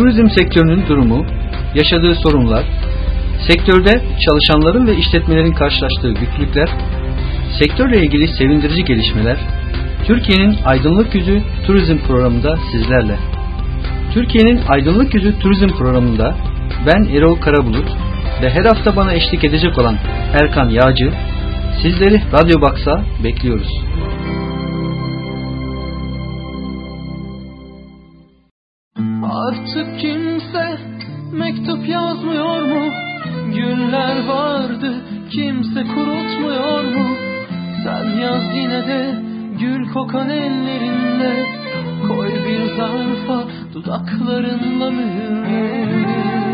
turizm sektörünün durumu, yaşadığı sorunlar, sektörde çalışanların ve işletmelerin karşılaştığı güçlükler, sektörle ilgili sevindirici gelişmeler, Türkiye'nin Aydınlık Yüzü Turizm Programı'nda sizlerle. Türkiye'nin Aydınlık Yüzü Turizm Programı'nda ben Erol Karabulut ve her hafta bana eşlik edecek olan Erkan Yağcı, sizleri Radyo Box'a bekliyoruz. Artık kimse mektup yazmıyor mu? Günler vardı kimse kurutmuyor mu? Sen yaz yine de gül kokan ellerinde Koy bir zarfa dudaklarınla mühürle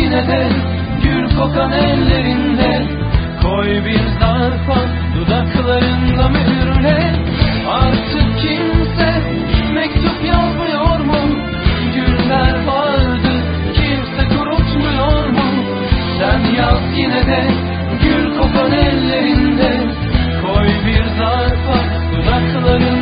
yine de gül kokan ellerinde Koy bir zarfa dudaklarınla mühürle Artık kimse mektup yazmıyor mu? Günler vardı kimse kurutmuyor mu? Sen yaz yine de gül kokan ellerinde Koy bir zarfa dudaklarınla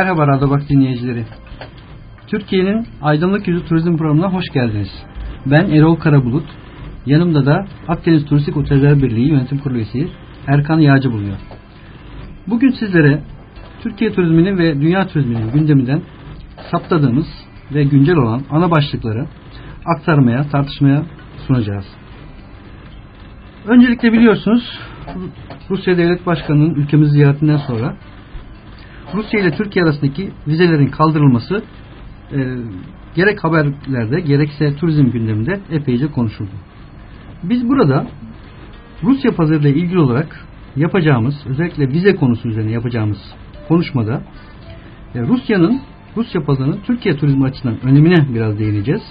Merhaba Radobak dinleyicileri. Türkiye'nin Aydınlık Yüzü Turizm Programı'na hoş geldiniz. Ben Erol Karabulut. Yanımda da Akdeniz Turistik Oteller Birliği Yönetim Kurulu üyesi Erkan Yağcı bulunuyor. Bugün sizlere Türkiye turizminin ve dünya turizminin gündeminden saptadığımız ve güncel olan ana başlıkları aktarmaya, tartışmaya sunacağız. Öncelikle biliyorsunuz Rusya Devlet Başkanı'nın ülkemizi ziyaretinden sonra Rusya ile Türkiye arasındaki vizelerin kaldırılması e, gerek haberlerde gerekse turizm gündeminde epeyce konuşuldu. Biz burada Rusya pazarıyla ilgili olarak yapacağımız özellikle vize konusu üzerine yapacağımız konuşmada e, Rusya'nın Rusya pazarının Türkiye turizmi açısından önemine biraz değineceğiz.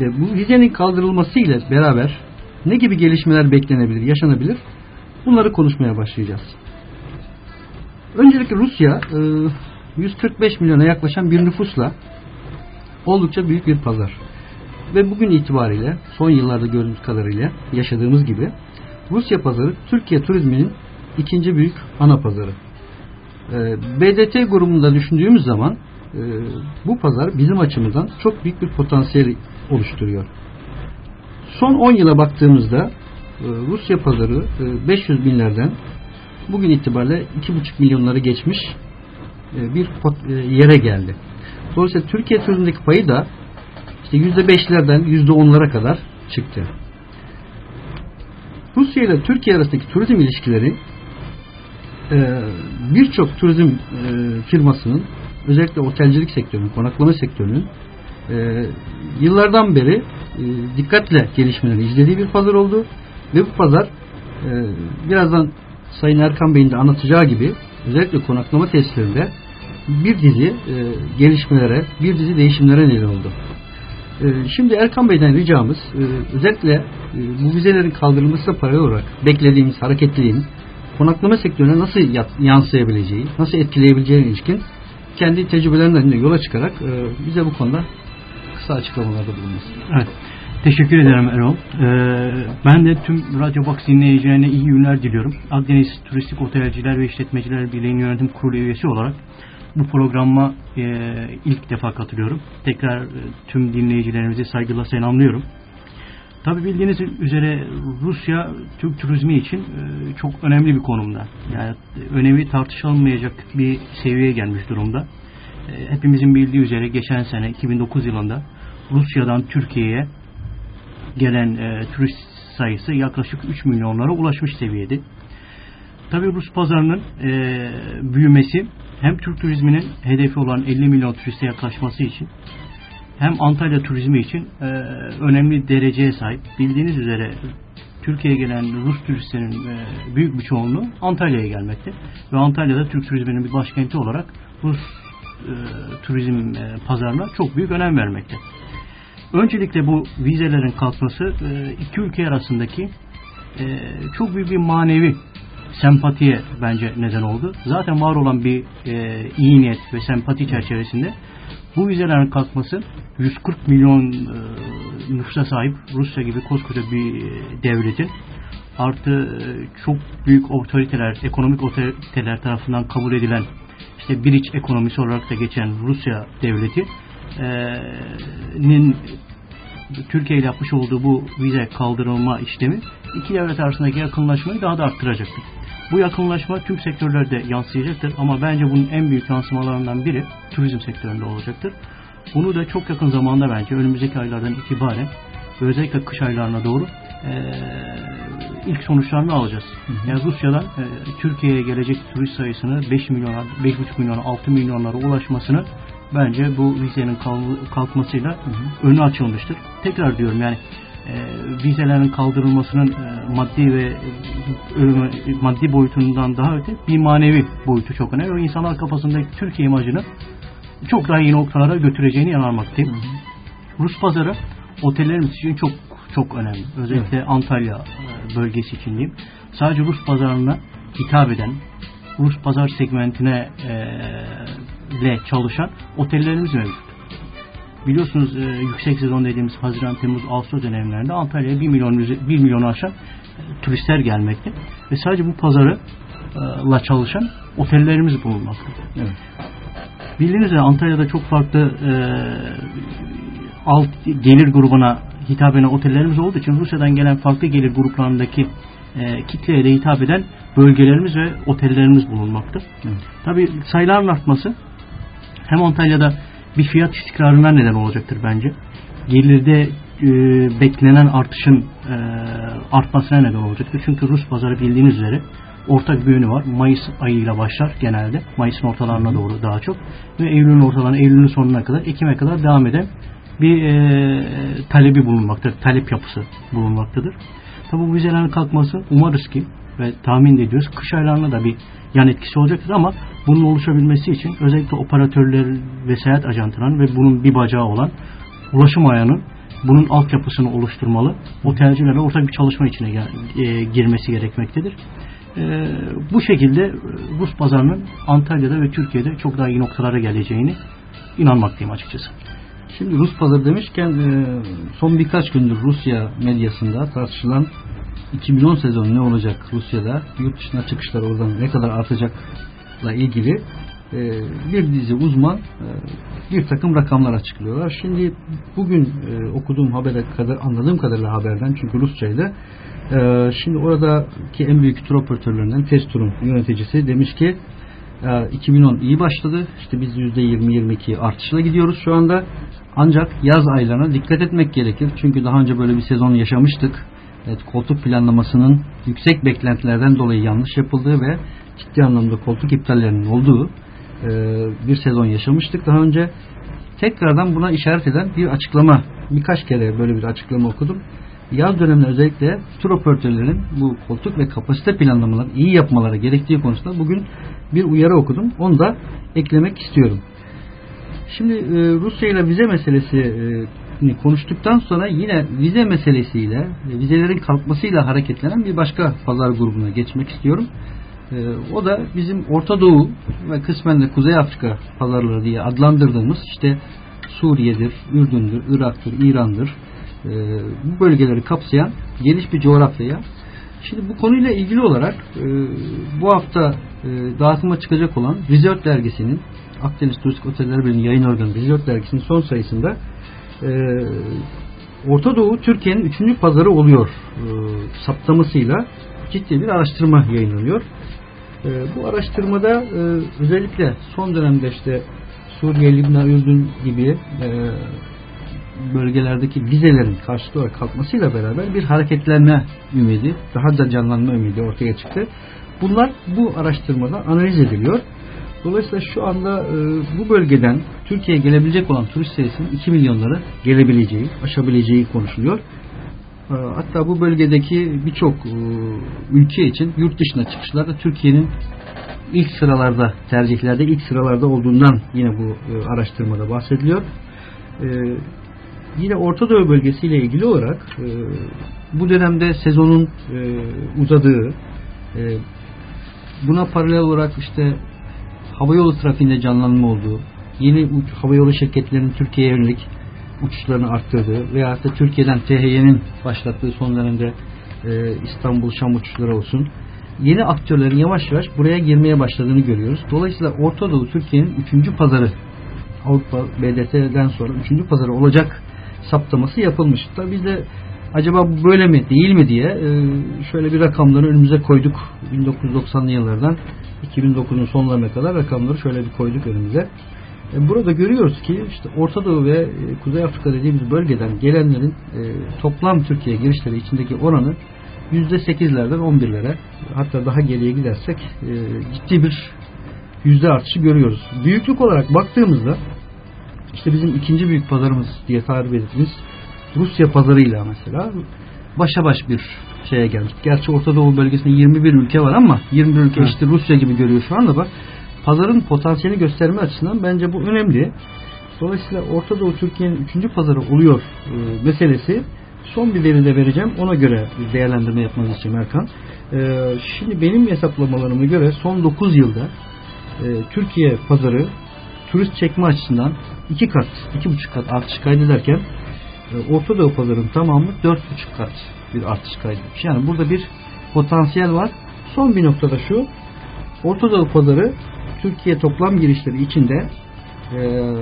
Ve bu vizenin kaldırılması ile beraber ne gibi gelişmeler beklenebilir, yaşanabilir? Bunları konuşmaya başlayacağız. Öncelikle Rusya 145 e, milyona yaklaşan bir nüfusla oldukça büyük bir pazar. Ve bugün itibariyle son yıllarda gördüğümüz kadarıyla yaşadığımız gibi Rusya pazarı Türkiye turizminin ikinci büyük ana pazarı. E, BDT grubunda düşündüğümüz zaman e, bu pazar bizim açımızdan çok büyük bir potansiyel oluşturuyor. Son 10 yıla baktığımızda Rusya pazarı 500 binlerden bugün itibariyle 2,5 milyonları geçmiş e, bir e, yere geldi. Dolayısıyla Türkiye turizmindeki payı da işte %5'lerden %10'lara kadar çıktı. Rusya ile Türkiye arasındaki turizm ilişkileri e, birçok turizm firmasının özellikle otelcilik sektörünün, konaklama sektörünün yıllardan beri dikkatle gelişmelerini izlediği bir pazar oldu ve bu pazar birazdan Sayın Erkan Bey'in de anlatacağı gibi özellikle konaklama tesislerinde bir dizi e, gelişmelere, bir dizi değişimlere neden oldu. E, şimdi Erkan Bey'den ricamız e, özellikle e, bu vizelerin kaldırılmasına paralel olarak beklediğimiz hareketliliğin konaklama sektörüne nasıl yansıyabileceği, nasıl etkileyebileceğine ilişkin kendi tecrübelerinden yola çıkarak e, bize bu konuda kısa açıklamalarda bulunması. Evet. Teşekkür ederim Erol. Ee, ben de tüm Radyo Box dinleyicilerine iyi günler diliyorum. Akdeniz Turistik Otelciler ve İşletmeciler Birliği'nin yönetim kurulu üyesi olarak bu programa e, ilk defa katılıyorum. Tekrar e, tüm dinleyicilerimizi saygıyla selamlıyorum. Tabi bildiğiniz üzere Rusya Türk turizmi için e, çok önemli bir konumda. Yani önemi tartışılmayacak bir seviyeye gelmiş durumda. E, hepimizin bildiği üzere geçen sene 2009 yılında Rusya'dan Türkiye'ye gelen e, turist sayısı yaklaşık 3 milyonlara ulaşmış seviyede. Tabii Rus pazarının e, büyümesi hem Türk turizminin hedefi olan 50 milyon turiste yaklaşması için hem Antalya turizmi için e, önemli dereceye sahip. Bildiğiniz üzere Türkiye'ye gelen Rus turistlerin e, büyük bir çoğunluğu Antalya'ya gelmekte. Ve Antalya'da Türk turizminin bir başkenti olarak Rus e, turizm e, pazarına çok büyük önem vermekte. Öncelikle bu vizelerin kalkması e, iki ülke arasındaki e, çok büyük bir manevi sempatiye bence neden oldu. Zaten var olan bir e, iyi niyet ve sempati çerçevesinde bu vizelerin kalkması 140 milyon nüfusa sahip Rusya gibi koskoca bir devletin artı çok büyük otoriteler, ekonomik otoriteler tarafından kabul edilen işte bir iç ekonomisi olarak da geçen Rusya devleti nin Türkiye ile yapmış olduğu bu vize kaldırılma işlemi iki devlet arasındaki yakınlaşmayı daha da arttıracaktır. Bu yakınlaşma tüm sektörlerde yansıyacaktır ama bence bunun en büyük yansımalarından biri turizm sektöründe olacaktır. Bunu da çok yakın zamanda bence önümüzdeki aylardan itibaren özellikle kış aylarına doğru e, ilk sonuçlarını alacağız. Hı hı. Yani Rusya'dan e, Türkiye'ye gelecek turist sayısını 5 milyona, 5,5 milyona, 6 milyonlara ulaşmasını bence bu vizenin kalkmasıyla hı hı. önü açılmıştır. Tekrar diyorum yani e, vizelerin kaldırılmasının e, maddi ve e, maddi boyutundan daha öte bir manevi boyutu çok önemli. O insanlar kafasındaki Türkiye imajını çok daha iyi noktalara götüreceğini. Hı hı. Rus pazarı otellerimiz için çok çok önemli. Özellikle evet. Antalya e, bölgesi için diyeyim. Sadece Rus pazarına hitap eden, Rus pazar segmentine e, ile çalışan otellerimiz mevcut. Biliyorsunuz e, yüksek sezon dediğimiz Haziran, Temmuz, Ağustos dönemlerinde Antalya'ya 1 milyon 1 milyonu aşan e, turistler gelmekte ve sadece bu pazarı e, la çalışan otellerimiz bulunmakta. Evet. bildiğiniz üzere Antalya'da çok farklı e, alt gelir grubuna hitap eden otellerimiz olduğu için Rusya'dan gelen farklı gelir gruplarındaki e, kitleye de hitap eden bölgelerimiz ve otellerimiz bulunmaktadır. Evet. Tabi sayıların artması hem Antalya'da bir fiyat istikrarına neden olacaktır bence. Gelirde e, beklenen artışın e, artmasına neden olacaktır. Çünkü Rus pazarı bildiğiniz üzere ortak bir yönü var. Mayıs ayıyla başlar genelde. Mayıs'ın ortalarına doğru daha çok. Ve Eylül'ün ortalarına, Eylül'ün sonuna kadar, Ekim'e kadar devam eden bir e, talebi bulunmaktadır. Talep yapısı bulunmaktadır. Tabi bu vizelerin kalkması umarız ki ve tahmin ediyoruz kış aylarında da bir yan etkisi olacaktır ama bunun oluşabilmesi için özellikle operatörler ve seyahat ajantıların ve bunun bir bacağı olan ulaşım ayağının bunun altyapısını oluşturmalı. Otelcilerle ortak bir çalışma içine e, girmesi gerekmektedir. E, bu şekilde Rus pazarının Antalya'da ve Türkiye'de çok daha iyi noktalara geleceğini inanmaktayım açıkçası. Şimdi Rus pazarı demişken e, son birkaç gündür Rusya medyasında tartışılan 2010 sezonu ne olacak Rusya'da yurt dışına çıkışlar oradan ne kadar artacakla ilgili e, bir dizi uzman e, bir takım rakamlar açıklıyorlar. Şimdi bugün okuduğum habere kadar anladığım kadarıyla haberden çünkü Rusçaydı. Şimdi oradaki en büyük tur operatörlerinden Testur'un yöneticisi demiş ki 2010 iyi başladı. İşte biz %20-22 artışla gidiyoruz şu anda. Ancak yaz aylarına dikkat etmek gerekir. Çünkü daha önce böyle bir sezon yaşamıştık. Evet, koltuk planlamasının yüksek beklentilerden dolayı yanlış yapıldığı ve ciddi anlamda koltuk iptallerinin olduğu e, bir sezon yaşamıştık daha önce. Tekrardan buna işaret eden bir açıklama, birkaç kere böyle bir açıklama okudum. Yaz döneminde özellikle tur operatörlerin bu koltuk ve kapasite planlamalarını iyi yapmaları gerektiği konusunda bugün bir uyarı okudum. Onu da eklemek istiyorum. Şimdi e, Rusya ile vize meselesini konuştuktan sonra yine vize meselesiyle, e, vizelerin kalkmasıyla hareketlenen bir başka pazar grubuna geçmek istiyorum. E, o da bizim Orta Doğu ve kısmen de Kuzey Afrika pazarları diye adlandırdığımız işte Suriye'dir, Ürdün'dür, Irak'tır, İran'dır. E, bu bölgeleri kapsayan geniş bir coğrafyaya Şimdi bu konuyla ilgili olarak e, bu hafta e, dağıtıma çıkacak olan Resort dergisinin Akdeniz Turistik Oteller Birliği yayın organı Resort dergisinin son sayısında e, Orta Doğu Türkiye'nin üçüncü pazarı oluyor saptamasıyla ciddi bir araştırma yayınlanıyor. Bu araştırmada özellikle son dönemde işte Suriye, Libna, Ürdün gibi bölgelerdeki vizelerin karşılıklı kalkmasıyla beraber bir hareketlenme ümidi, daha da canlanma ümidi ortaya çıktı. Bunlar bu araştırmada analiz ediliyor. Dolayısıyla şu anda e, bu bölgeden Türkiye'ye gelebilecek olan turist sayısının 2 milyonları gelebileceği, aşabileceği konuşuluyor. E, hatta bu bölgedeki birçok e, ülke için yurt dışına çıkışlarda Türkiye'nin ilk sıralarda, tercihlerde ilk sıralarda olduğundan yine bu e, araştırmada bahsediliyor. E, yine Orta Doğu bölgesiyle ilgili olarak e, bu dönemde sezonun e, uzadığı e, buna paralel olarak işte havayolu trafiğinde canlanma olduğu yeni uç, havayolu şirketlerinin Türkiye'ye yönelik uçuşlarını arttırdığı veya da Türkiye'den THY'nin başlattığı son dönemde e, İstanbul Şam uçuşları olsun yeni aktörlerin yavaş yavaş buraya girmeye başladığını görüyoruz. Dolayısıyla Orta Doğu Türkiye'nin üçüncü pazarı Avrupa BDT'den sonra üçüncü pazarı olacak saptaması yapılmış. Tabi biz de acaba böyle mi değil mi diye e, şöyle bir rakamları önümüze koyduk. 1990'lı yıllardan 2009'un sonlarına kadar rakamları şöyle bir koyduk önümüze. E, burada görüyoruz ki işte Orta Doğu ve e, Kuzey Afrika dediğimiz bölgeden gelenlerin toplam Türkiye girişleri içindeki oranı %8'lerden 11'lere hatta daha geriye gidersek ciddi bir yüzde artışı görüyoruz. Büyüklük olarak baktığımızda işte bizim ikinci büyük pazarımız diye tarif ettiğimiz Rusya pazarıyla mesela başa baş bir şeye gelmiş. Gerçi Orta Doğu bölgesinde 21 ülke var ama 21 ülke işte Rusya gibi görüyor şu anda bak. Pazarın potansiyeli gösterme açısından bence bu önemli. Dolayısıyla Orta Doğu Türkiye'nin üçüncü pazarı oluyor e, meselesi son bir veri de vereceğim. Ona göre değerlendirme yapmanız için Erkan. E, şimdi benim hesaplamalarıma göre son 9 yılda e, Türkiye pazarı turist çekme açısından iki kat, iki buçuk kat artış kaydederken e, Orta Doğu pazarının tamamı dört buçuk kat bir artış kaydetmiş. Yani burada bir potansiyel var. Son bir noktada şu Orta Doğu pazarı Türkiye toplam girişleri içinde e,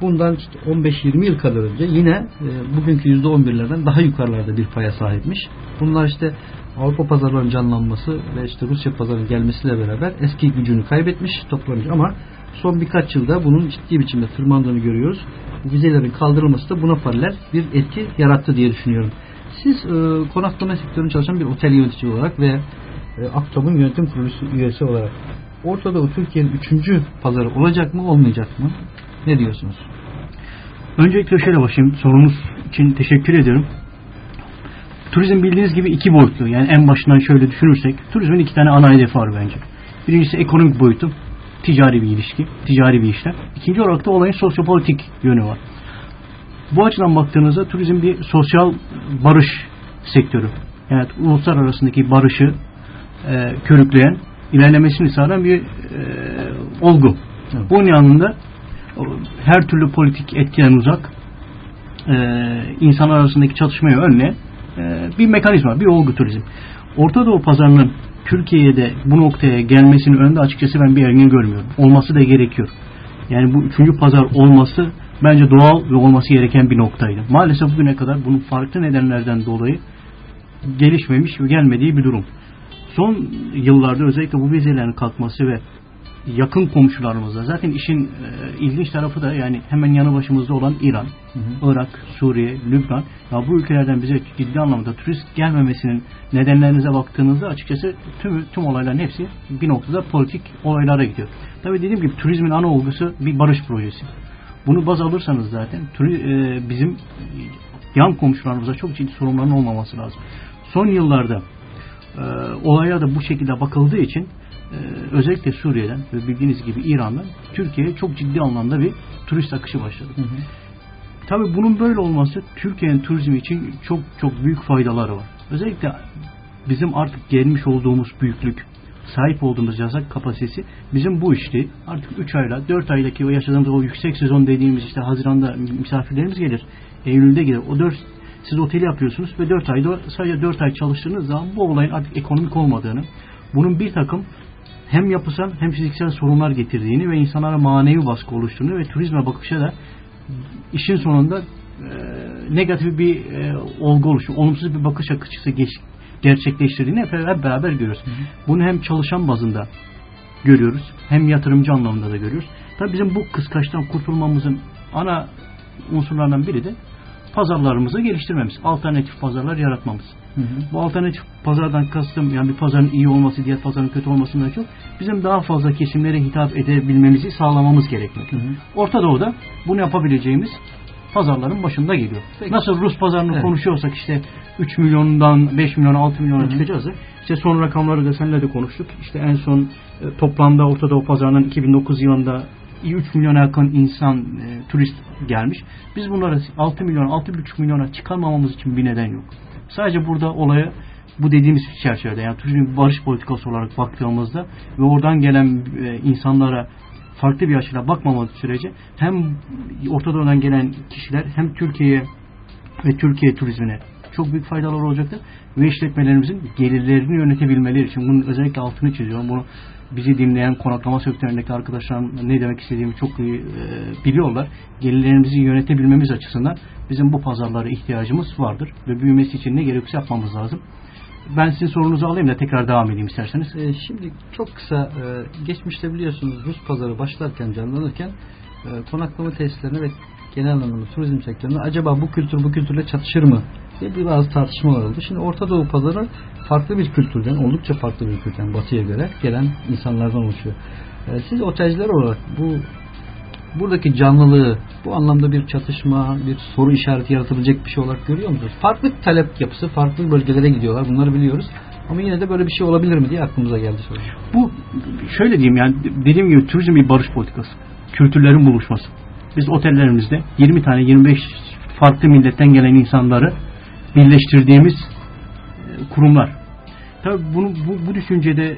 bundan işte 15-20 yıl kadar önce yine e, bugünkü %11'lerden daha yukarılarda bir paya sahipmiş. Bunlar işte Avrupa pazarlarının canlanması ve işte Rusya pazarının gelmesiyle beraber eski gücünü kaybetmiş toplamış ama son birkaç yılda bunun ciddi biçimde tırmandığını görüyoruz. Vizelerin kaldırılması da buna paralel bir etki yarattı diye düşünüyorum. Siz e, konaklama sektöründe çalışan bir otel yöneticisi olarak ve e, Aktom'un yönetim kurulu üyesi olarak Orta Doğu Türkiye'nin üçüncü pazarı olacak mı olmayacak mı? Ne diyorsunuz? Öncelikle şöyle başlayayım. Sorunuz için teşekkür ediyorum. Turizm bildiğiniz gibi iki boyutlu. Yani en başından şöyle düşünürsek turizmin iki tane ana hedefi var bence. Birincisi ekonomik boyutu. Ticari bir ilişki, ticari bir işler. İkinci olarak da olayın sosyopolitik yönü var. Bu açıdan baktığınızda turizm bir sosyal barış sektörü. Yani uluslar arasındaki barışı e, körükleyen, ilerlemesini sağlayan bir e, olgu. Evet. Bunun yanında her türlü politik etkiden uzak e, insanlar arasındaki çatışmayı önleyen e, bir mekanizma, bir olgu turizm. Orta Doğu pazarının Türkiye'ye de bu noktaya gelmesinin önünde açıkçası ben bir engel görmüyorum. Olması da gerekiyor. Yani bu üçüncü pazar olması bence doğal ve olması gereken bir noktaydı. Maalesef bugüne kadar bunun farklı nedenlerden dolayı gelişmemiş ve gelmediği bir durum. Son yıllarda özellikle bu vizelerin kalkması ve yakın komşularımızda. Zaten işin e, ilginç tarafı da yani hemen yanı başımızda olan İran, hı hı. Irak, Suriye, Lübnan. Ya bu ülkelerden bize ciddi anlamda turist gelmemesinin nedenlerinize baktığınızda açıkçası tüm tüm olayların hepsi bir noktada politik olaylara gidiyor. Tabii dediğim gibi turizmin ana olgusu bir barış projesi. Bunu baz alırsanız zaten turi, e, bizim yan komşularımıza çok ciddi sorunların olmaması lazım. Son yıllarda e, olaya da bu şekilde bakıldığı için özellikle Suriye'den ve bildiğiniz gibi İran'dan Türkiye'ye çok ciddi anlamda bir turist akışı başladı. Hı hı. Tabii bunun böyle olması Türkiye'nin turizmi için çok çok büyük faydaları var. Özellikle bizim artık gelmiş olduğumuz büyüklük, sahip olduğumuz yazak kapasitesi bizim bu işti. Artık 3 ayla 4 aydaki o yaşadığımız o yüksek sezon dediğimiz işte Haziran'da misafirlerimiz gelir. Eylül'de gelir. O 4 siz oteli yapıyorsunuz ve 4 ayda sadece 4 ay çalıştığınız zaman bu olayın artık ekonomik olmadığını, bunun bir takım hem yapısal hem fiziksel sorunlar getirdiğini ve insanlara manevi baskı oluşturduğunu ve turizme bakışa da işin sonunda e, negatif bir e, olgu oluşu, olumsuz bir bakış açısı geç, gerçekleştirdiğini hep, hep beraber görüyoruz. Hı hı. Bunu hem çalışan bazında görüyoruz hem yatırımcı anlamında da görüyoruz. Tabii bizim bu kıskaçtan kurtulmamızın ana unsurlarından biri de pazarlarımızı geliştirmemiz, alternatif pazarlar yaratmamız. Hı hı. Bu alternatif pazardan kastım yani bir pazarın iyi olması, diğer pazarın kötü olmasından çok bizim daha fazla kesimlere hitap edebilmemizi sağlamamız gerekiyor. Orta Doğu'da bunu yapabileceğimiz pazarların başında geliyor. Peki. Nasıl Rus pazarını evet. konuşuyorsak işte 3 milyondan 5 milyon 6 milyona çıkacağız. İşte son rakamları da seninle de konuştuk. İşte en son e, toplamda Orta Doğu pazarının 2009 yılında 3 milyona yakın insan e, turist gelmiş. Biz bunları 6 milyon 6,5 milyona çıkarmamamız için bir neden yok. Sadece burada olaya bu dediğimiz çerçevede yani turizmin barış politikası olarak baktığımızda ve oradan gelen e, insanlara farklı bir açıyla bakmamamız sürece hem Orta Doğu'dan gelen kişiler hem Türkiye'ye ve Türkiye turizmine çok büyük faydalar olacaktır. Ve işletmelerimizin gelirlerini yönetebilmeleri için bunun özellikle altını çiziyorum. Bunu bizi dinleyen konaklama sektöründeki arkadaşlar ne demek istediğimi çok iyi e, biliyorlar. Gelirlerimizi yönetebilmemiz açısından bizim bu pazarlara ihtiyacımız vardır. Ve büyümesi için ne gerekirse yapmamız lazım. Ben sizin sorunuzu alayım da tekrar devam edeyim isterseniz. E, şimdi çok kısa e, geçmişte biliyorsunuz Rus pazarı başlarken canlanırken e, konaklama tesislerine ve genel anlamda turizm sektöründe acaba bu kültür bu kültürle çatışır mı bir bazı tartışmalar oldu. Şimdi Orta Doğu pazarı farklı bir kültürden, oldukça farklı bir kültürden batıya göre gelen insanlardan oluşuyor. E, siz otelciler olarak bu buradaki canlılığı bu anlamda bir çatışma, bir soru işareti yaratabilecek bir şey olarak görüyor musunuz? Farklı talep yapısı, farklı bölgelere gidiyorlar. Bunları biliyoruz. Ama yine de böyle bir şey olabilir mi diye aklımıza geldi soru. Bu şöyle diyeyim yani dediğim gibi turizm bir barış politikası. Kültürlerin buluşması. Biz otellerimizde 20 tane 25 farklı milletten gelen insanları birleştirdiğimiz e, kurumlar. Tabii bunu bu, bu düşüncede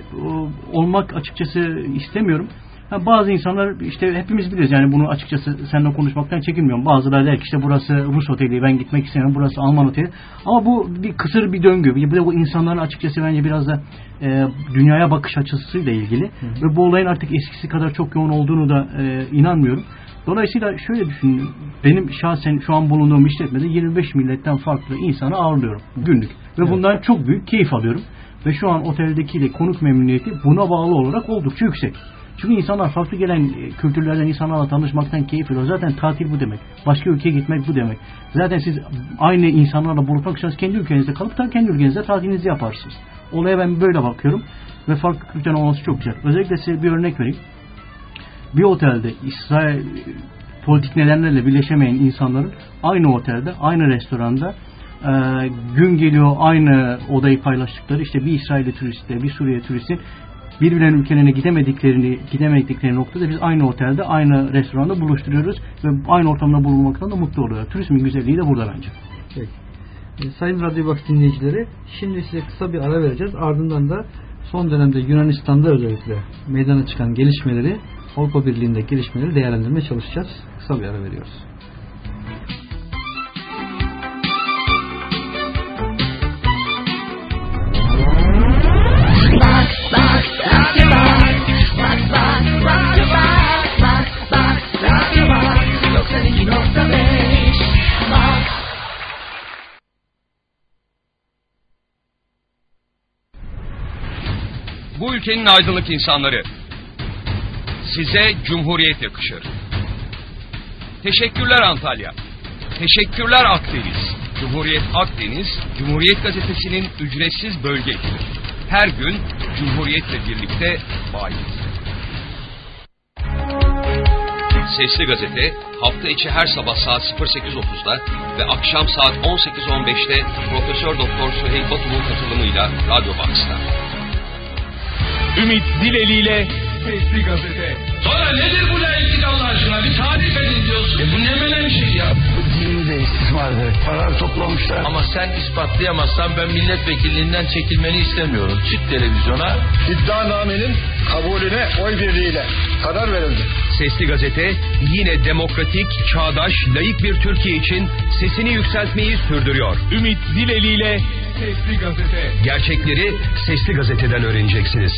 olmak açıkçası istemiyorum. Ha, bazı insanlar işte hepimiz biliriz yani bunu açıkçası seninle konuşmaktan çekinmiyorum. Bazıları der ki işte burası Rus oteli ben gitmek istemiyorum burası Alman oteli. Ama bu bir kısır bir döngü. Bir de bu insanların açıkçası bence biraz da e, dünyaya bakış açısıyla ilgili. Hı hı. Ve bu olayın artık eskisi kadar çok yoğun olduğunu da e, inanmıyorum. Dolayısıyla şöyle düşünün. Benim şahsen şu an bulunduğum işletmede 25 milletten farklı insanı ağırlıyorum günlük. Ve Evet. bundan çok büyük keyif alıyorum. Ve şu an oteldeki de konuk memnuniyeti buna bağlı olarak oldukça yüksek. Çünkü insanlar farklı gelen e, kültürlerden insanlarla tanışmaktan keyif alıyor. Zaten tatil bu demek. Başka ülkeye gitmek bu demek. Zaten siz aynı insanlarla buluşmak için kendi ülkenizde kalıp da kendi ülkenizde tatilinizi yaparsınız. Olaya ben böyle bakıyorum. Ve farklı kültürden olması çok güzel. Özellikle size bir örnek vereyim. Bir otelde İsrail politik nedenlerle birleşemeyen insanların aynı otelde, aynı restoranda e, gün geliyor aynı odayı paylaştıkları işte bir İsrailli turistle bir Suriye turistin birbirlerinin ülkelerine gidemediklerini gidemedikleri noktada biz aynı otelde aynı restoranda buluşturuyoruz ve aynı ortamda bulunmaktan da mutlu oluyor. Turizmin güzelliği de burada bence. Peki. E, Sayın Radyo Box dinleyicileri şimdi size kısa bir ara vereceğiz. Ardından da son dönemde Yunanistan'da özellikle meydana çıkan gelişmeleri Avrupa Birliği'nde gelişmeleri değerlendirmeye çalışacağız. Kısa bir ara veriyoruz. Bu ülkenin aydınlık insanları. Size cumhuriyet yakışır. Teşekkürler Antalya. Teşekkürler Akdeniz. Cumhuriyet Akdeniz, Cumhuriyet Gazetesi'nin ücretsiz bölge ekibi. Her gün Cumhuriyet'le birlikte bayiliz. Sesli Gazete hafta içi her sabah saat 08.30'da ve akşam saat 18.15'te Profesör Doktor Süheyl Batum'un katılımıyla Radyo Box'ta. Ümit Dileli Sesli Gazete. Sonra nedir bu laiklik Allah aşkına? Bir tarif edin diyorsun. E bu ne menen şey ya? Dinimizde istismardır. Para toplamışlar. Ama sen ispatlayamazsan ben milletvekilliğinden çekilmeni istemiyorum. Çık televizyona. İddianamenin kabulüne oy birliğiyle karar verildi. Sesli Gazete yine demokratik, çağdaş, layık bir Türkiye için sesini yükseltmeyi sürdürüyor. Ümit Dileli ile Sesli Gazete. Gerçekleri Sesli Gazete'den öğreneceksiniz.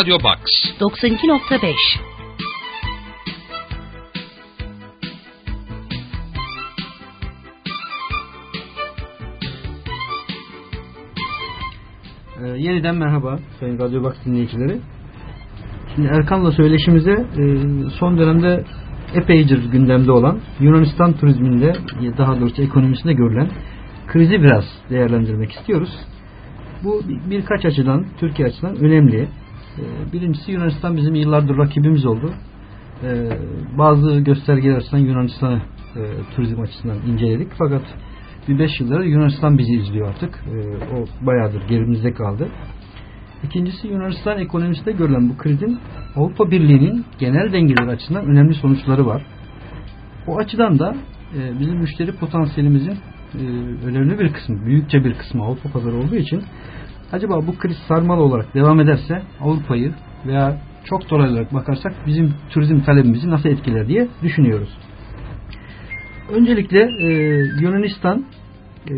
Radio Box 92.5 Ee, yeniden merhaba Sayın Radyo Box dinleyicileri. Şimdi Erkan'la söyleşimize e, son dönemde epeydir gündemde olan Yunanistan turizminde daha doğrusu ekonomisinde görülen krizi biraz değerlendirmek istiyoruz. Bu bir- birkaç açıdan, Türkiye açısından önemli. Ee, Birincisi Yunanistan bizim yıllardır rakibimiz oldu. Ee, Bazı göstergeler açısından Yunanistan'ı e, turizm açısından inceledik. Fakat bir 5 yıldır Yunanistan bizi izliyor artık. Ee, O bayağıdır gerimizde kaldı. İkincisi Yunanistan ekonomisinde görülen bu krizin Avrupa Birliği'nin genel dengeler açısından önemli sonuçları var. O açıdan da e, bizim müşteri potansiyelimizin e, önemli bir kısmı, büyükçe bir kısmı Avrupa pazarı olduğu için acaba bu kriz sarmal olarak devam ederse Avrupa'yı veya çok dolaylı olarak bakarsak bizim turizm talebimizi nasıl etkiler diye düşünüyoruz. Öncelikle e, Yunanistan e,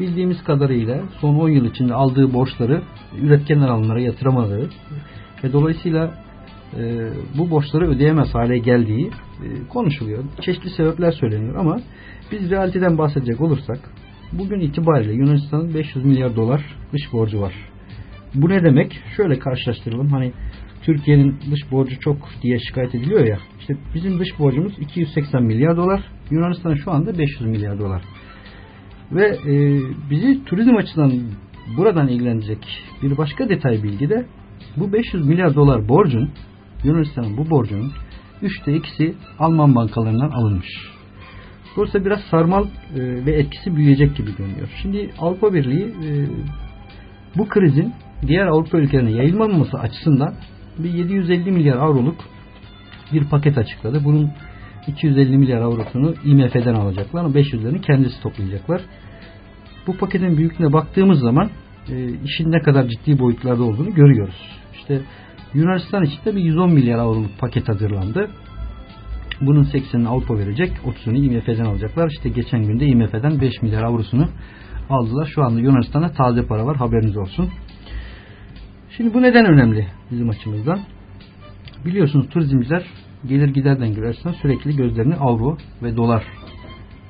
bildiğimiz kadarıyla son 10 yıl içinde aldığı borçları üretken alanlara yatıramadığı ve dolayısıyla e, bu borçları ödeyemez hale geldiği e, konuşuluyor. Çeşitli sebepler söyleniyor ama biz realiteden bahsedecek olursak bugün itibariyle Yunanistan'ın 500 milyar dolar dış borcu var. Bu ne demek? Şöyle karşılaştıralım. Hani Türkiye'nin dış borcu çok diye şikayet ediliyor ya. İşte bizim dış borcumuz 280 milyar dolar. Yunanistan'ın şu anda 500 milyar dolar. Ve e, bizi turizm açısından buradan ilgilenecek bir başka detay bilgi de bu 500 milyar dolar borcun Yunanistan'ın bu borcunun üçte ikisi Alman bankalarından alınmış. Dolayısıyla biraz sarmal e, ve etkisi büyüyecek gibi görünüyor. Şimdi Avrupa Birliği e, bu krizin diğer Avrupa ülkelerine yayılmaması açısından bir 750 milyar avroluk bir paket açıkladı. Bunun 250 milyar avrosunu IMF'den alacaklar ama 500'lerini kendisi toplayacaklar. Bu paketin büyüklüğüne baktığımız zaman e, işin ne kadar ciddi boyutlarda olduğunu görüyoruz. İşte Yunanistan için de bir 110 milyar avroluk paket hazırlandı. Bunun 80'ini Avrupa verecek, 30'unu IMF'den alacaklar. İşte geçen günde IMF'den 5 milyar avrosunu aldılar. Şu anda Yunanistan'da taze para var haberiniz olsun. Şimdi bu neden önemli bizim açımızdan? Biliyorsunuz turizmciler gelir gider dengeleri açısından sürekli gözlerini avro ve dolar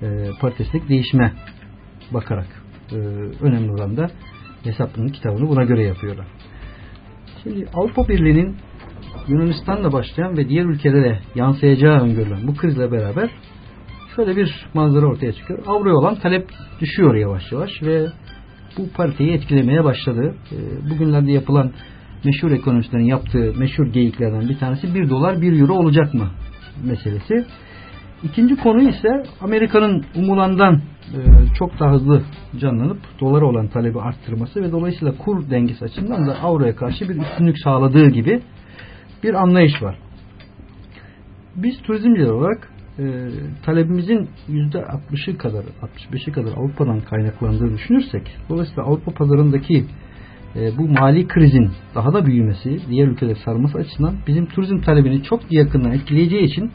e, paritesindeki değişime bakarak e, önemli oranda hesaplarının kitabını buna göre yapıyorlar. Şimdi Avrupa Birliği'nin Yunanistan'la başlayan ve diğer ülkelere yansıyacağı öngörülen bu krizle beraber şöyle bir manzara ortaya çıkıyor. Avroya olan talep düşüyor yavaş yavaş ve bu pariteyi etkilemeye başladı. E, Bugünlerde yapılan meşhur ekonomistlerin yaptığı meşhur geyiklerden bir tanesi 1 dolar 1 euro olacak mı meselesi. İkinci konu ise Amerika'nın umulandan e, çok daha hızlı canlanıp dolara olan talebi arttırması ve dolayısıyla kur dengesi açısından da avroya karşı bir üstünlük sağladığı gibi bir anlayış var. Biz turizmciler olarak e, talebimizin %60'ı kadar 65'i kadar Avrupa'dan kaynaklandığını düşünürsek dolayısıyla Avrupa pazarındaki e, bu mali krizin daha da büyümesi, diğer ülkeleri sarması açısından bizim turizm talebini çok yakından etkileyeceği için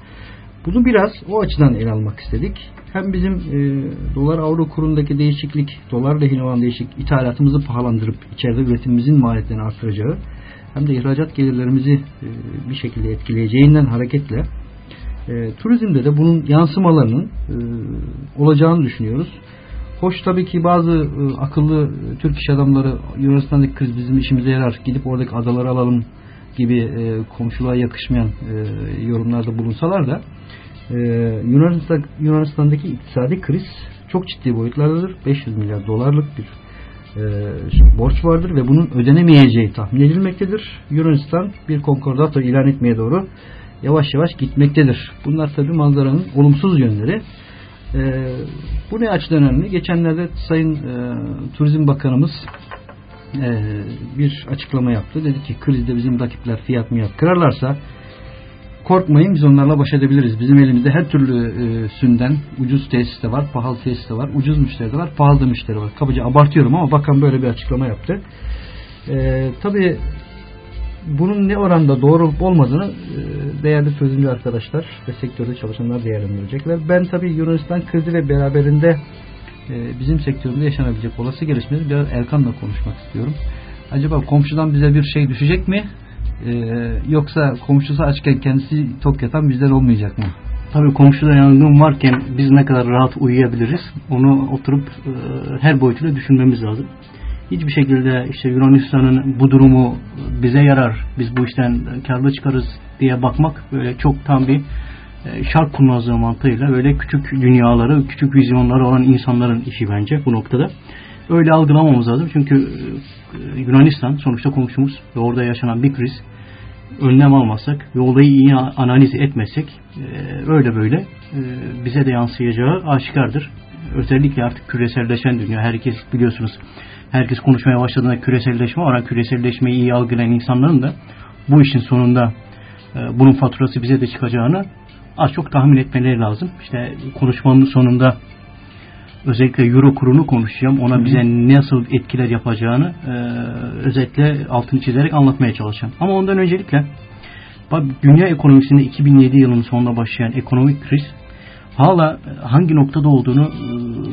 bunu biraz o açıdan ele almak istedik. Hem bizim e, dolar avro kurundaki değişiklik, dolar lehine olan değişiklik ithalatımızı pahalandırıp içeride üretimimizin maliyetlerini artıracağı hem de ihracat gelirlerimizi e, bir şekilde etkileyeceğinden hareketle e, turizmde de bunun yansımalarının e, olacağını düşünüyoruz. Hoş tabii ki bazı akıllı Türk iş adamları Yunanistan'daki kriz bizim işimize yarar. Gidip oradaki adaları alalım gibi e, komşuluğa yakışmayan yorumlarda bulunsalar da Yunanistan, Yunanistan'daki iktisadi kriz çok ciddi boyutlardadır. 500 milyar dolarlık bir borç vardır ve bunun ödenemeyeceği tahmin edilmektedir. Yunanistan bir konkordato ilan etmeye doğru yavaş yavaş gitmektedir. Bunlar tabii manzaranın olumsuz yönleri. E, bu ne açıdan önemli? Geçenlerde Sayın e, Turizm Bakanımız e, bir açıklama yaptı. Dedi ki krizde bizim rakipler fiyat miyat kırarlarsa korkmayın biz onlarla baş edebiliriz. Bizim elimizde her türlü e, sünden ucuz tesis de var, pahalı tesis de var, ucuz müşteri de var, pahalı da müşteri var. Kabaca abartıyorum ama bakan böyle bir açıklama yaptı. E, Tabi bunun ne oranda doğru olup olmadığını e, değerli turizmci arkadaşlar ve sektörde çalışanlar değerlendirecekler. Ben tabi Yunanistan krizi ve beraberinde e, bizim sektörümüzde yaşanabilecek olası gelişmeleri biraz Erkan'la konuşmak istiyorum. Acaba komşudan bize bir şey düşecek mi? Ee, yoksa komşusu açken kendisi tok yatan bizden olmayacak mı? Tabii komşuda yangın varken biz ne kadar rahat uyuyabiliriz onu oturup e, her boyutuyla düşünmemiz lazım. Hiçbir şekilde işte Yunanistan'ın bu durumu bize yarar, biz bu işten karlı çıkarız diye bakmak böyle çok tam bir e, şark kurnazlığı mantığıyla böyle küçük dünyaları, küçük vizyonları olan insanların işi bence bu noktada. Öyle algılamamız lazım çünkü e, Yunanistan sonuçta komşumuz ve orada yaşanan bir kriz önlem almazsak ve olayı iyi analiz etmezsek e, öyle böyle e, bize de yansıyacağı aşikardır. Özellikle artık küreselleşen dünya herkes biliyorsunuz herkes konuşmaya başladığında küreselleşme var. Küreselleşmeyi iyi algılayan insanların da bu işin sonunda e, bunun faturası bize de çıkacağını az çok tahmin etmeleri lazım. İşte konuşmanın sonunda özellikle euro kurunu konuşacağım. Ona bize nasıl etkiler yapacağını e, özellikle altını çizerek anlatmaya çalışacağım. Ama ondan öncelikle bak, dünya ekonomisinde 2007 yılının sonunda başlayan ekonomik kriz hala hangi noktada olduğunu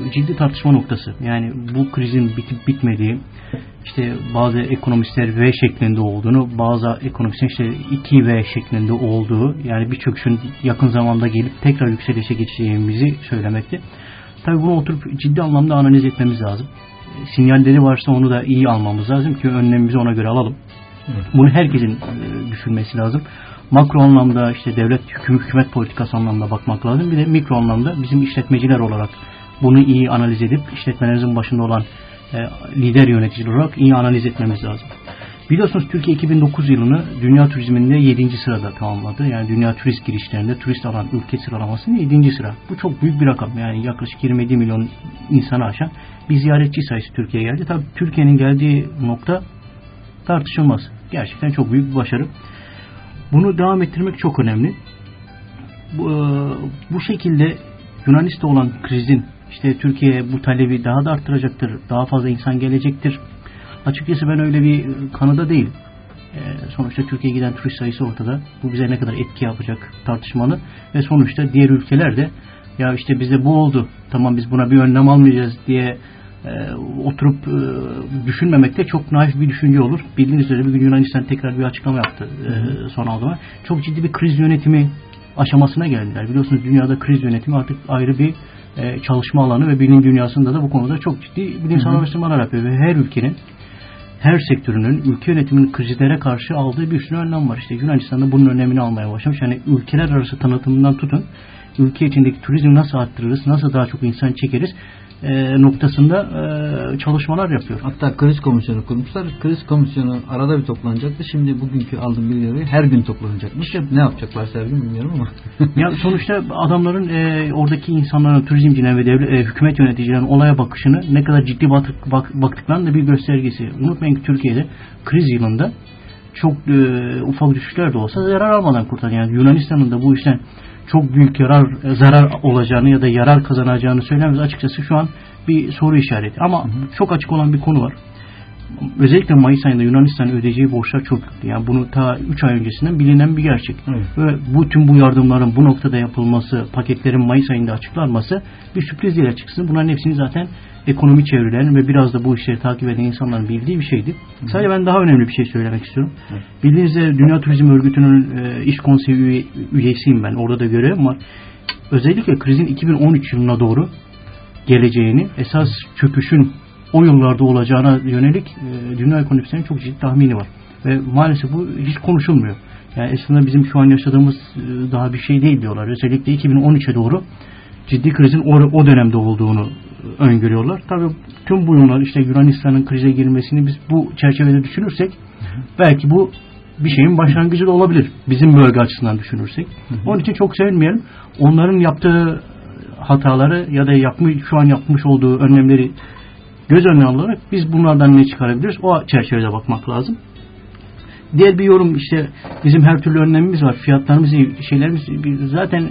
e, ciddi tartışma noktası. Yani bu krizin bitip bitmediği, işte bazı ekonomistler V şeklinde olduğunu, bazı ekonomistler işte 2V şeklinde olduğu, yani bir çöküşün yakın zamanda gelip tekrar yükselişe geçeceğimizi söylemekte. Tabii bunu oturup ciddi anlamda analiz etmemiz lazım. Sinyalleri varsa onu da iyi almamız lazım ki önlemimizi ona göre alalım. Bunu herkesin e, düşünmesi lazım. Makro anlamda işte devlet hüküm, hükümet politikası anlamda bakmak lazım. Bir de mikro anlamda bizim işletmeciler olarak bunu iyi analiz edip işletmelerimizin başında olan e, lider yöneticiler olarak iyi analiz etmemiz lazım. Biliyorsunuz Türkiye 2009 yılını dünya turizminde 7. sırada tamamladı. Yani dünya turist girişlerinde turist alan ülke sıralamasında 7. sıra. Bu çok büyük bir rakam. Yani yaklaşık 27 milyon insanı aşan bir ziyaretçi sayısı Türkiye'ye geldi. Tabii Türkiye'nin geldiği nokta tartışılmaz. Gerçekten çok büyük bir başarı. Bunu devam ettirmek çok önemli. Bu, e, bu şekilde Yunanistan'da olan krizin işte Türkiye bu talebi daha da arttıracaktır. Daha fazla insan gelecektir Açıkçası ben öyle bir kanıda değilim. E, sonuçta Türkiye'ye giden turist sayısı ortada. Bu bize ne kadar etki yapacak tartışmalı. Ve sonuçta diğer ülkeler de ya işte bizde bu oldu. Tamam biz buna bir önlem almayacağız diye e, oturup e, düşünmemek de çok naif bir düşünce olur. Bildiğiniz üzere bir gün Yunanistan tekrar bir açıklama yaptı e, son aldıma. Çok ciddi bir kriz yönetimi aşamasına geldiler. Biliyorsunuz dünyada kriz yönetimi artık ayrı bir e, çalışma alanı ve bilim dünyasında da bu konuda çok ciddi bilimsel araştırmalar yapıyor. Ve her ülkenin her sektörünün ülke yönetiminin krizlere karşı aldığı bir sürü önlem var. İşte Yunanistan'da bunun önemini almaya başlamış. Yani ülkeler arası tanıtımından tutun ülke içindeki turizmi nasıl arttırırız, nasıl daha çok insan çekeriz e, noktasında e, çalışmalar yapıyor. Hatta kriz komisyonu kurmuşlar. Kriz komisyonu arada bir toplanacaktı. Şimdi bugünkü aldığım bilgileri her gün toplanacakmış. Ne yapacaklar her gün bilmiyorum ama. ya sonuçta adamların e, oradaki insanların, turizmcilerin ve devlet, e, hükümet yöneticilerin olaya bakışını ne kadar ciddi baktık, bak, baktıklarının da bir göstergesi. Unutmayın ki Türkiye'de kriz yılında çok e, ufak düşüşler de olsa zarar almadan kurtardı. Yani Yunanistan'ın da bu işten çok büyük yarar zarar olacağını ya da yarar kazanacağını söylememiz açıkçası şu an bir soru işareti. Ama hı hı. çok açık olan bir konu var. Özellikle Mayıs ayında Yunanistan ödeyeceği borçlar çok yüklü. Yani bunu ta 3 ay öncesinden bilinen bir gerçek. Evet. Ve bu tüm bu yardımların bu noktada yapılması, paketlerin Mayıs ayında açıklanması bir sürpriz değil açıkçası. Bunların hepsini zaten ekonomi çevrelerinin ve biraz da bu işleri takip eden insanların bildiği bir şeydi. Hı. Sadece ben daha önemli bir şey söylemek istiyorum. Hı. Bildiğiniz üzere Dünya Turizm Örgütü'nün e, iş konseyi üye, üyesiyim ben. Orada da görevim var. Özellikle krizin 2013 yılına doğru geleceğini, esas çöküşün o yıllarda olacağına yönelik e, dünya ekonomisinin çok ciddi tahmini var. Ve maalesef bu hiç konuşulmuyor. Yani aslında bizim şu an yaşadığımız e, daha bir şey değil diyorlar. Özellikle 2013'e doğru ciddi krizin o, o dönemde olduğunu öngörüyorlar. Tabii tüm bu yıllar işte Yunanistan'ın krize girmesini biz bu çerçevede düşünürsek belki bu bir şeyin başlangıcı da olabilir. Bizim bölge açısından düşünürsek. Hı hı. Onun için çok sevinmeyelim. Onların yaptığı hataları ya da yapmış, şu an yapmış olduğu önlemleri göz önüne alarak biz bunlardan ne çıkarabiliriz? O çerçevede bakmak lazım. Diğer bir yorum işte bizim her türlü önlemimiz var. Fiyatlarımız, şeylerimiz zaten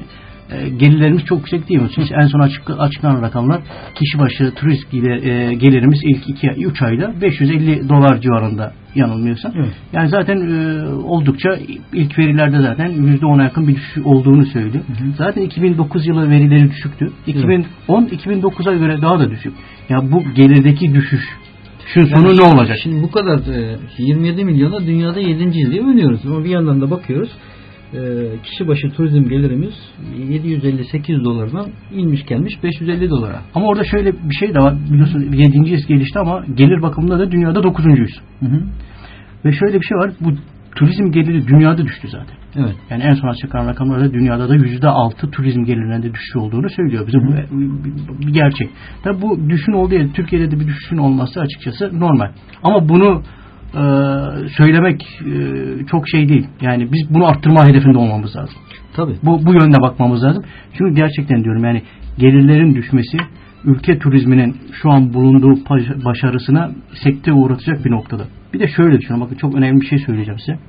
e, gelirlerimiz çok yüksek değil mi? Şimdi en son açık, açıklanan rakamlar kişi başı turist e, gelirimiz ilk 2-3 ayda 550 dolar civarında yanılmıyorsam. Evet. Yani zaten e, oldukça ilk verilerde zaten %10'a yakın bir düşüş olduğunu söyledi. Hı hı. Zaten 2009 yılı verileri düşüktü. 2010 evet. 2009'a göre daha da düşük. Ya yani bu gelirdeki düşüş Şun sonu Yani ne olacak? Şimdi bu kadar e, 27 milyona dünyada 7. diye övünüyoruz. Ama bir yandan da bakıyoruz e, kişi başı turizm gelirimiz 750-800 dolardan inmiş gelmiş 550 dolara. Ama orada şöyle bir şey de var. Biliyorsunuz 7. gelişti ama gelir bakımında da dünyada 9.yüz. Hı hı. Ve şöyle bir şey var. Bu turizm geliri dünyada düştü zaten. Evet. Yani en son açıklanan rakamlarda dünyada da yüzde altı turizm gelirlerinde düşüş olduğunu söylüyor. Bize bu bir gerçek. Tabi bu düşün olduğu yerde Türkiye'de de bir düşüşün olması açıkçası normal. Ama bunu e, söylemek e, çok şey değil. Yani biz bunu arttırma hedefinde olmamız lazım. Tabii. Bu, bu yönde bakmamız lazım. Çünkü gerçekten diyorum yani gelirlerin düşmesi ülke turizminin şu an bulunduğu başarısına sekte uğratacak bir noktada. Bir de şöyle düşünün. Bakın çok önemli bir şey söyleyeceğim size.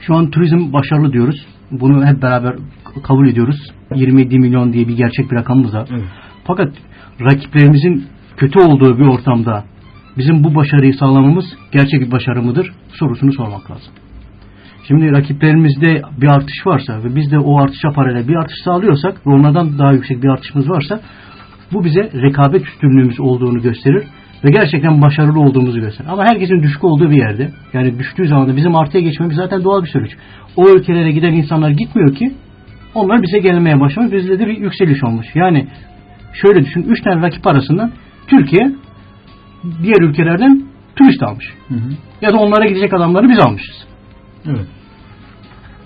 Şu an turizm başarılı diyoruz. Bunu hep beraber kabul ediyoruz. 27 milyon diye bir gerçek bir rakamımız var. Evet. Fakat rakiplerimizin kötü olduğu bir ortamda bizim bu başarıyı sağlamamız gerçek bir başarı mıdır sorusunu sormak lazım. Şimdi rakiplerimizde bir artış varsa ve biz de o artışa paralel bir artış sağlıyorsak ve onlardan daha yüksek bir artışımız varsa bu bize rekabet üstünlüğümüz olduğunu gösterir ve gerçekten başarılı olduğumuzu gösterir. Ama herkesin düşük olduğu bir yerde yani düştüğü zaman da bizim artıya geçmemiz zaten doğal bir süreç. O ülkelere giden insanlar gitmiyor ki onlar bize gelmeye başlamış. Bizde de bir yükseliş olmuş. Yani şöyle düşün. Üç tane rakip arasında Türkiye diğer ülkelerden turist almış. Hı hı. Ya da onlara gidecek adamları biz almışız. Evet.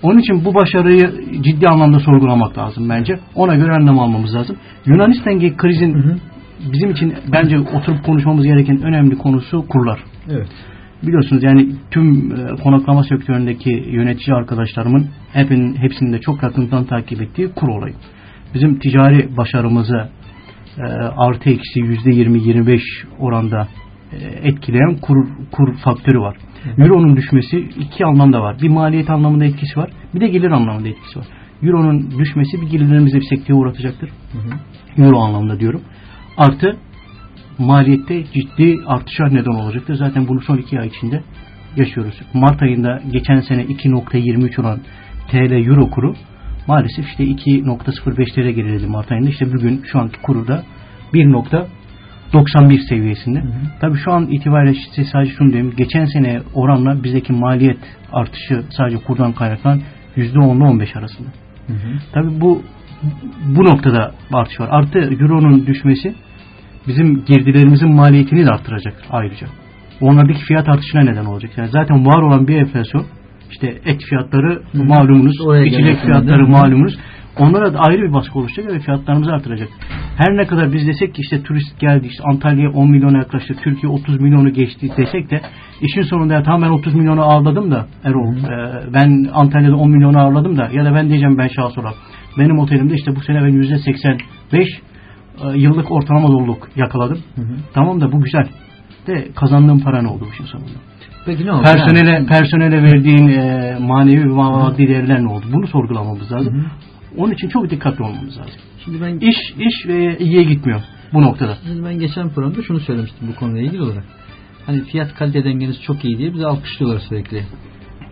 Onun için bu başarıyı ciddi anlamda sorgulamak lazım bence. Ona göre önlem almamız lazım. Yunanistan'daki krizin Hı hı. bizim için bence oturup konuşmamız gereken önemli konusu kurlar. Evet. Biliyorsunuz yani tüm e, konaklama sektöründeki yönetici arkadaşlarımın hepin, hepsinin de çok yakından takip ettiği kur olayı. Bizim ticari başarımızı e, artı eksi yüzde 20-25 oranda e, etkileyen kur, kur faktörü var. Euro'nun düşmesi iki anlamda var. Bir maliyet anlamında etkisi var. Bir de gelir anlamında etkisi var. Euro'nun düşmesi bir gelirlerimize bir sekteye uğratacaktır. Hı hı. Euro anlamda diyorum. Artı maliyette ciddi artışa neden olacaktır. Zaten bunu son iki ay içinde yaşıyoruz. Mart ayında geçen sene 2.23 olan TL Euro kuru maalesef işte 2.05'lere geriledi Mart ayında. İşte bugün şu anki kuru da 1.91 seviyesinde. Tabii şu an itibariyle işte sadece şunu diyeyim. Geçen sene oranla bizdeki maliyet artışı sadece kurdan kaynaklanan %10 ile 15 arasında. Hı hı. Tabii bu bu noktada artış var. Artı Euro'nun düşmesi bizim girdilerimizin maliyetini de arttıracak ayrıca. Onlardaki fiyat artışına neden olacak. Yani zaten var olan bir enflasyon işte et fiyatları Hı. malumunuz, içecek fiyatları malumunuz. Onlara da ayrı bir baskı oluşacak ve fiyatlarımızı artıracak. Her ne kadar biz desek ki işte turist geldi, işte Antalya 10 milyona yaklaştı, Türkiye 30 milyonu geçti desek de işin sonunda ya tamam ben 30 milyonu ağırladım da Erol, e, ben Antalya'da 10 milyonu ağırladım da ya da ben diyeceğim ben şahs olarak benim otelimde işte bu sene ben %85 e, yıllık ortalama doluluk yakaladım. Hı hı. Tamam da bu güzel. De kazandığım para ne oldu bu işin sonunda? Peki ne oldu? Personele Yani- personele verdiğin e, manevi ve maddi değerler ne oldu? Bunu sorgulamamız lazım. Hı hı. Onun için çok dikkatli olmamız lazım. Şimdi ben İş iş e, iyiye gitmiyor bu noktada. Şimdi ben geçen programda şunu söylemiştim bu konuyla ilgili olarak. Hani fiyat kalite dengeniz çok iyi diye bize alkışlıyorlar sürekli.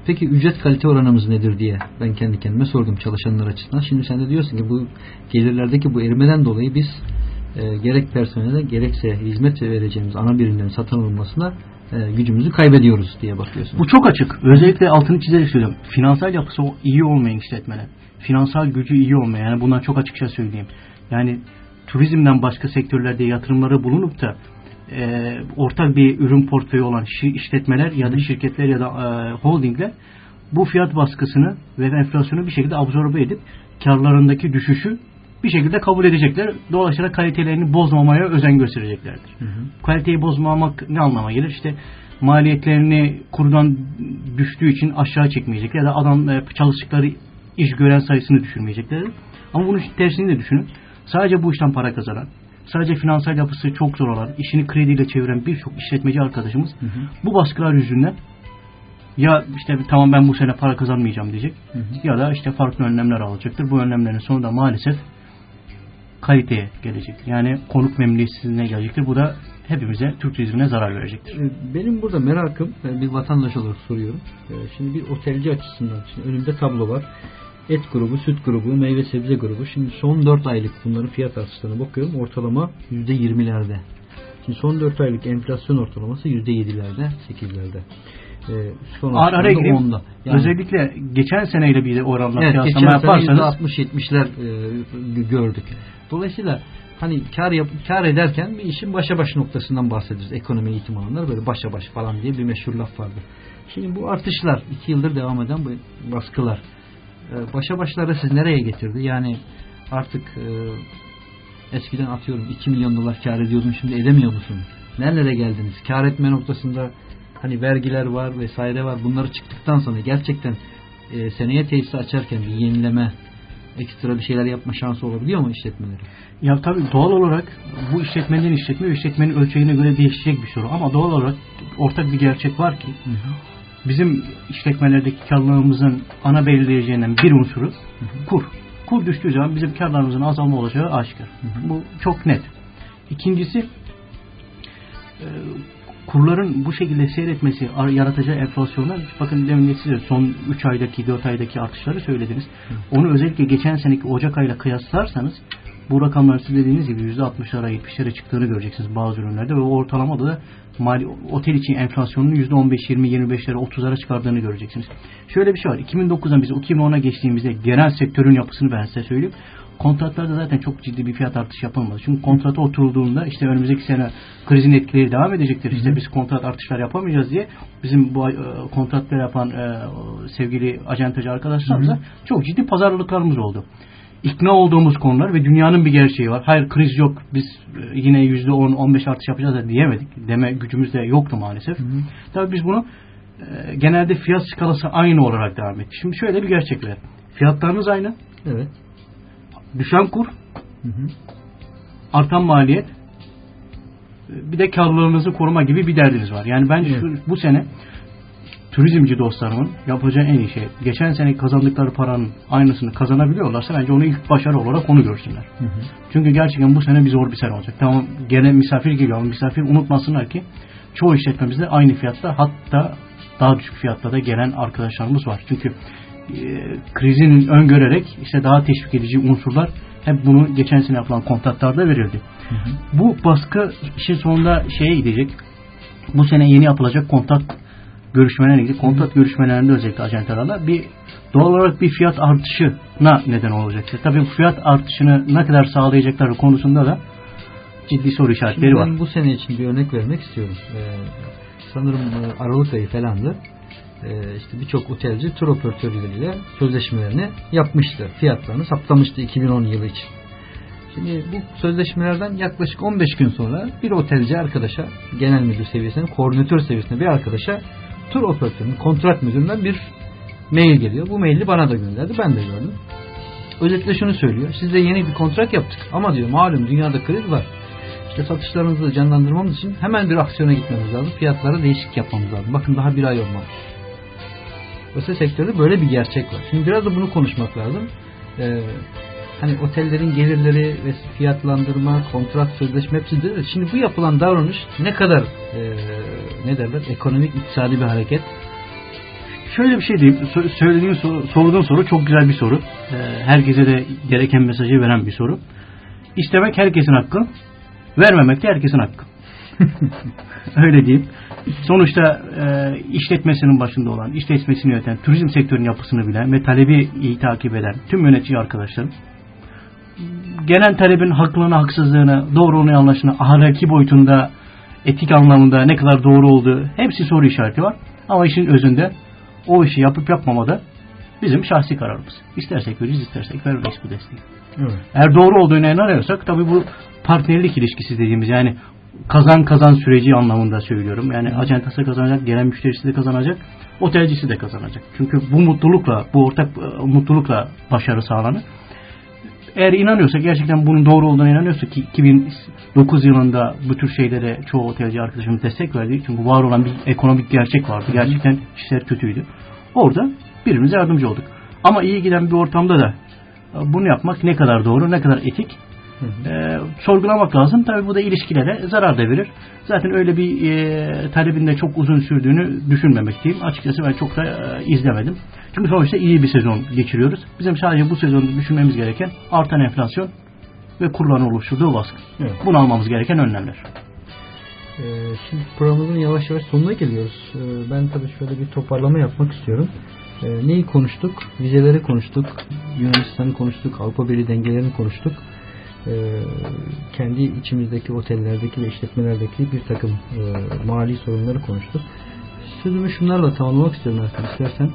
Peki ücret kalite oranımız nedir diye ben kendi kendime sordum çalışanlar açısından. Şimdi sen de diyorsun ki bu gelirlerdeki bu erimeden dolayı biz e, gerek personele gerekse hizmet vereceğimiz ana birimlerin satın alınmasına e, gücümüzü kaybediyoruz diye bakıyorsun. Bu çok açık. Özellikle altını çizerek söylüyorum. Finansal yapısı iyi olmayan işletmeler. Finansal gücü iyi olmayan. Yani bundan çok açıkça söyleyeyim. Yani turizmden başka sektörlerde yatırımları bulunup da e, ortak bir ürün portföyü olan şi- işletmeler ya da şirketler ya da e, holdingler bu fiyat baskısını ve enflasyonu bir şekilde absorbe edip karlarındaki düşüşü bir şekilde kabul edecekler. Dolayısıyla kalitelerini bozmamaya özen göstereceklerdir. Hı hı. Kaliteyi bozmamak ne anlama gelir? İşte maliyetlerini kurdan düştüğü için aşağı çekmeyecekler ya da adam e, çalıştıkları iş gören sayısını düşürmeyecekler. Ama bunun tersini de düşünün. Sadece bu işten para kazanan, sadece finansal yapısı çok zor olan, işini krediyle çeviren birçok işletmeci arkadaşımız Hı hı. bu baskılar yüzünden ya işte tamam ben bu sene para kazanmayacağım diyecek Hı hı. ya da işte farklı önlemler alacaktır. Bu önlemlerin sonunda maalesef kaliteye gelecektir. Yani konuk memnuniyetsizliğine gelecektir. Bu da hepimize Türk turizmine zarar verecektir. Benim burada merakım, ben bir vatandaş olarak soruyorum. E, Şimdi bir otelci açısından, şimdi önümde tablo var. Et grubu, süt grubu, meyve sebze grubu. Şimdi son 4 aylık bunların fiyat artışlarına bakıyorum. Ortalama %20'lerde. Şimdi son 4 aylık enflasyon ortalaması %7'lerde, 8'lerde. Ee, son Ara ara gireyim. 10'da. Yani- Özellikle geçen seneyle bir oranla Evet, kıyaslama geçen sene yaparsanız %60-70'ler e, gördük. Dolayısıyla hani kar yap, kar ederken bir işin başa baş noktasından bahsediyoruz. Ekonomi eğitim alanları böyle başa baş falan diye bir meşhur laf vardı. Şimdi bu artışlar, iki yıldır devam eden bu baskılar e, başa başları siz nereye getirdi? Yani artık e, eskiden atıyorum 2 milyon dolar kar ediyordun şimdi edemiyor musun? Nerelere geldiniz? Kar etme noktasında hani vergiler var vesaire var. Bunları çıktıktan sonra gerçekten e, seneye tesis açarken bir yenileme ekstra bir şeyler yapma şansı olabiliyor mu işletmeleri? Ya tabii doğal olarak bu işletmeden işletme ve işletmenin ölçeğine göre değişecek bir soru. Ama doğal olarak ortak bir gerçek var ki bizim işletmelerdeki karlılığımızın ana belirleyeceğinden bir unsuru kur. Kur düştüğü zaman bizim karlarımızın azalma olacağı aşikar. Bu çok net. İkincisi e, kurların bu şekilde seyretmesi ar- yaratacağı enflasyonlar bakın demin de size son 3 aydaki 4 aydaki artışları söylediniz. Onu özellikle geçen seneki Ocak ayıyla kıyaslarsanız bu rakamlar siz dediğiniz gibi %60'lara 70'lere çıktığını göreceksiniz bazı ürünlerde ve o ortalamada da mali, otel için enflasyonun %15, 20, 25'lere 30'lara çıkardığını göreceksiniz. Şöyle bir şey var. 2009'dan biz 2010'a geçtiğimizde genel sektörün yapısını ben size söyleyeyim. Kontratlarda zaten çok ciddi bir fiyat artışı yapılmadı. Çünkü kontrata oturulduğunda işte önümüzdeki sene krizin etkileri devam edecektir. İşte biz kontrat artışlar yapamayacağız diye bizim bu e, kontratları yapan e, sevgili acentacı arkadaşlarımıza çok ciddi pazarlıklarımız oldu ikna olduğumuz konular ve dünyanın bir gerçeği var. Hayır kriz yok biz e, yine %10-15 artış yapacağız da diyemedik. Deme gücümüz de yoktu maalesef. Tabii biz bunu e, genelde fiyat skalası aynı olarak devam etti. Şimdi şöyle bir gerçek var. Fiyatlarınız aynı. Evet. Düşen kur, artan maliyet, bir de karlılığınızı koruma gibi bir derdiniz var. Yani bence şu, bu sene turizmci dostlarımın yapacağı en iyi şey geçen sene kazandıkları paranın aynısını kazanabiliyorlarsa bence onu ilk başarı olarak onu görsünler. Çünkü gerçekten bu sene bir zor bir sene olacak. Tamam gene misafir geliyor ama misafir unutmasınlar ki çoğu işletmemizde aynı fiyatta hatta daha düşük fiyatta da gelen arkadaşlarımız var. Çünkü krizin öngörerek işte daha teşvik edici unsurlar hep bunu geçen sene yapılan kontratlarda verildi. Bu baskı işin sonunda şeye gidecek. Bu sene yeni yapılacak kontrat görüşmelerine gidip kontrat görüşmelerinde özellikle ajantalarla bir doğal olarak bir fiyat artışına neden olacaktır. Tabii fiyat artışını ne kadar sağlayacakları konusunda da ciddi soru işaretleri Şimdi var. ben bu sene için bir örnek vermek istiyorum. Ee, sanırım e, Aralık ayı falandı. Ee, işte birçok otelci tur operatörleriyle sözleşmelerini yapmıştı. Fiyatlarını saptamıştı 2010 yılı için. Şimdi bu sözleşmelerden yaklaşık 15 gün sonra bir otelci arkadaşa genel müdür seviyesinde, koordinatör seviyesinde bir arkadaşa tur operatörünün kontrat müdüründen bir mail geliyor. Bu maili bana da gönderdi. Ben de gördüm. Özetle şunu söylüyor. Sizle yeni bir kontrat yaptık. Ama diyor malum dünyada kriz var. İşte satışlarımızı canlandırmamız için hemen bir aksiyona gitmemiz lazım. Fiyatlara değişik yapmamız lazım. Bakın daha bir ay olmadı. Özel sektörde böyle bir gerçek var. Şimdi biraz da bunu konuşmak lazım. Ee, hani otellerin gelirleri ve fiyatlandırma, kontrat, sözleşme hepsi de şimdi bu yapılan davranış ne kadar e, ne derler ekonomik iktisadi bir hareket Şöyle bir şey diyeyim. Sö- Söylediğin soru, sorduğun soru çok güzel bir soru. Ee, herkese de gereken mesajı veren bir soru. İstemek herkesin hakkı. Vermemek de herkesin hakkı. Öyle diyeyim. Sonuçta e, işletmesinin başında olan, işletmesini yöneten, turizm sektörünün yapısını bilen ve talebi iyi takip eden tüm yönetici arkadaşlarım gelen talebin haklılığını, haksızlığını, doğruluğunu, yanlışını, ahlaki boyutunda, etik anlamında ne kadar doğru olduğu hepsi soru işareti var. Ama işin özünde o işi yapıp yapmamada bizim şahsi kararımız. İstersek veririz, istersek vermeyiz bu desteği. evet. Eğer doğru olduğuna inanıyorsak tabii bu partnerlik ilişkisi dediğimiz yani kazan kazan süreci anlamında söylüyorum. Yani acentası kazanacak, gelen müşterisi de kazanacak, otelcisi de kazanacak. Çünkü bu mutlulukla, bu ortak e, mutlulukla başarı sağlanır. Eğer inanıyorsak, gerçekten bunun doğru olduğuna inanıyorsak ki 2009 yılında bu tür şeylere çoğu otelci arkadaşımız destek verdi. Çünkü var olan bir ekonomik gerçek vardı. Gerçekten işler kötüydü. Orada birbirimize yardımcı olduk. Ama iyi giden bir ortamda da e, bunu yapmak ne kadar doğru, ne kadar etik e, sorgulamak lazım. Tabii bu da ilişkilere zarar da verir. Zaten öyle bir e, talebin de çok uzun sürdüğünü düşünmemekteyim. Açıkçası ben çok da e, izlemedim. Çünkü sonuçta iyi bir sezon geçiriyoruz. Bizim sadece bu sezonda düşünmemiz gereken artan enflasyon ve kurların oluşturduğu baskı. Evet. Bunu almamız gereken önlemler. Ee, şimdi programımızın yavaş yavaş sonuna geliyoruz. Ee, ben tabii şöyle bir toparlama yapmak istiyorum. Ee, neyi konuştuk? Vizeleri konuştuk. Yunanistan'ı konuştuk. Avrupa Birliği dengelerini konuştuk. Kendi içimizdeki otellerdeki ve işletmelerdeki bir takım e, mali sorunları konuştuk. Sözümü şunlarla tamamlamak istiyorum Erkan istersen.